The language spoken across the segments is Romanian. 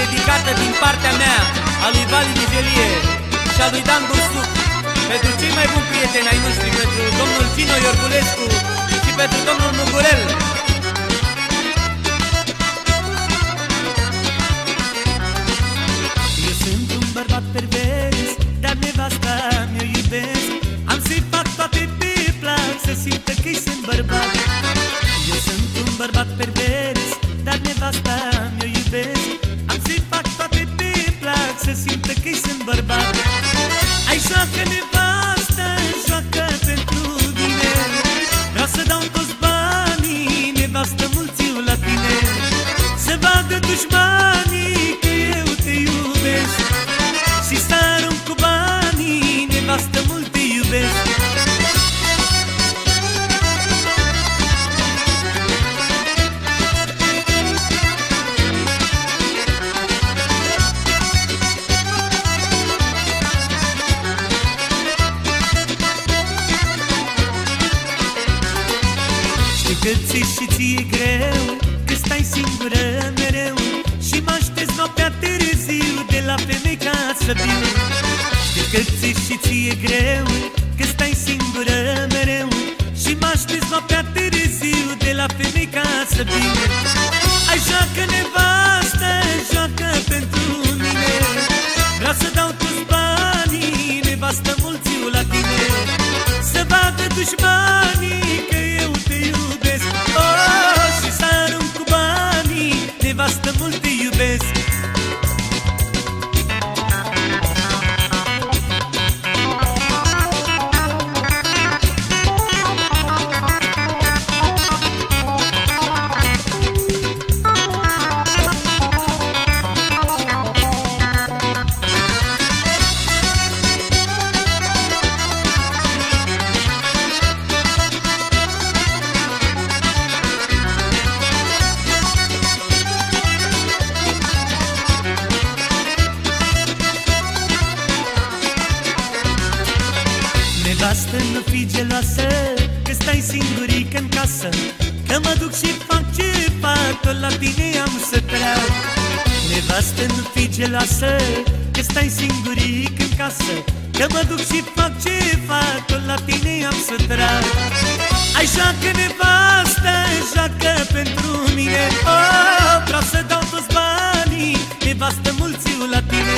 dedicată din partea mea a lui Vali Vigelie și a lui Dan Bursuc. Pentru cei mai buni prieteni ai noștri, pentru domnul Gino Iorgulescu și pentru domnul Mugurel. Eu sunt un bărbat pervers, dar nevasta mi-o iubesc. Am să-i fac toate pe plac, să simtă că-i sunt bărbat banii, nevastă mulțiu la tine. Să vadă dușmanii că ți și ție greu Că stai singură mereu. Și mă aștepți noaptea târziu De la femei ca să viu Știu că ți și ție greu Că stai singură mereu. Și mă aștepți noaptea târziu De la femei ca să viu Ai joacă nevastă Joacă pentru mine. Vreau să dau toți banii Nevastă mulțiu la tine. Să vadă dușmanii Nevastă mult te iubesc Nevastă, nu fi geloasă Că stai singurică în casă Că mă duc și fac ce fac Tot la tine am să trag Nevastă, nu fi geloasă Că stai singurică în casă Că mă duc și fac ce fac Tot la tine am să trag Ai joacă nevastă Joacă pentru mine. Oh, Vreau să dau toți banii Nevastă mulțiu la tine.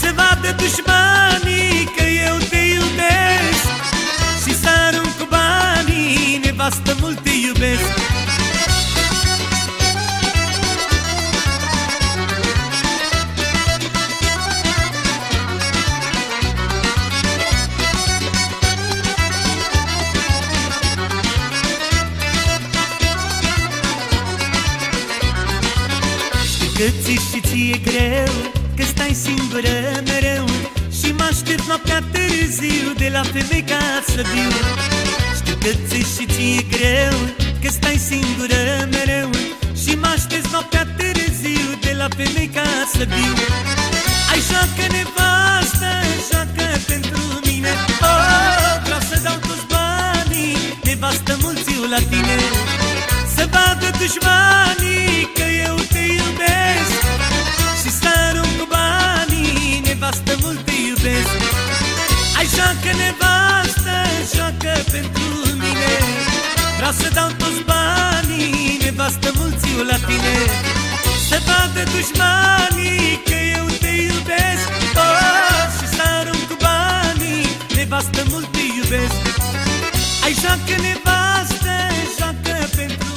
Să vadă dușmanii că ți și ție greu Că stai singură mereu. Și mă aștept noaptea târziu De la femei ca să viu Știu că ți și ție greu Că stai singură mereu. Și mă aștept noaptea târziu De la femei ca să viu Ai joacă nevastă Joacă pentru mine. Oh, vreau să dau toți banii Nevastă mulțiu la tine. Să vadă dușmanii nevastă Joacă pentru mine. Vreau să dau toți banii Nevastă mulțiu la tine. Să vadă dușmanii Că eu te iubesc. Oh, Și să arunc cu banii Nevastă mult te iubesc. Ai joacă nevastă Joacă pentru